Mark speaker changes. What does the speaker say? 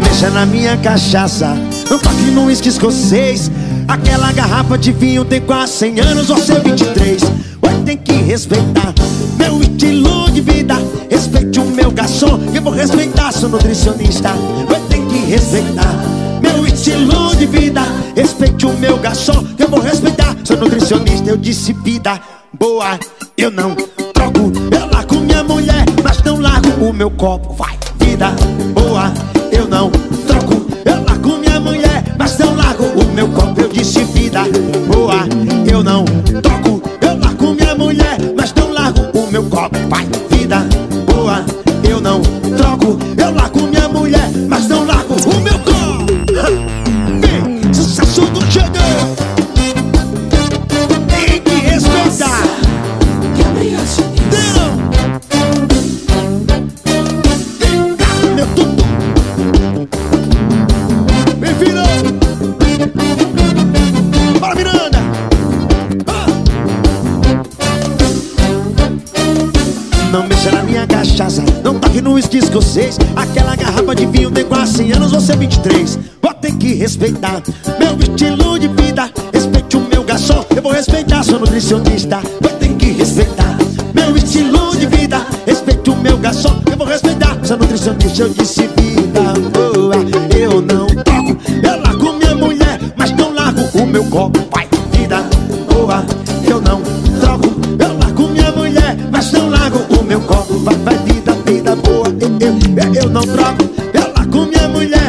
Speaker 1: mexa na minha cachaça. Não toque no uísque escocês. Aquela garrafa de vinho tem quase 100 anos, você 23 Vai tem que respeitar meu estilo de vida. Respeite o meu garçom, eu vou respeitar seu nutricionista. Vai tem que respeitar meu estilo de vida. Respeite o meu garçom, eu vou respeitar seu nutricionista. Eu disse vida boa, eu não troco. Eu largo minha mulher, mas não largo o meu copo. Vai, vida eu não troco. Eu largo minha mulher, mas não largo o meu copo Eu disse vida boa, eu não troco. Eu largo minha mulher, mas não largo o meu copo Vai, Não mexa na minha cachaça Não toque no uísque escocês Aquela garrafa de vinho tem quase 100 anos Você 23 Vou ter que respeitar Meu estilo de vida Respeite o meu garçom Eu vou respeitar seu nutricionista. Vou ter que respeitar Meu estilo de vida Respeite o meu garçom Eu vou respeitar seu nutricionista Eu disse vida boa Eu não toco. Eu largo minha mulher Mas não largo o meu copo. Vida boa Eu não troco. Eu largo minha mulher não troco. Eu largo minha mulher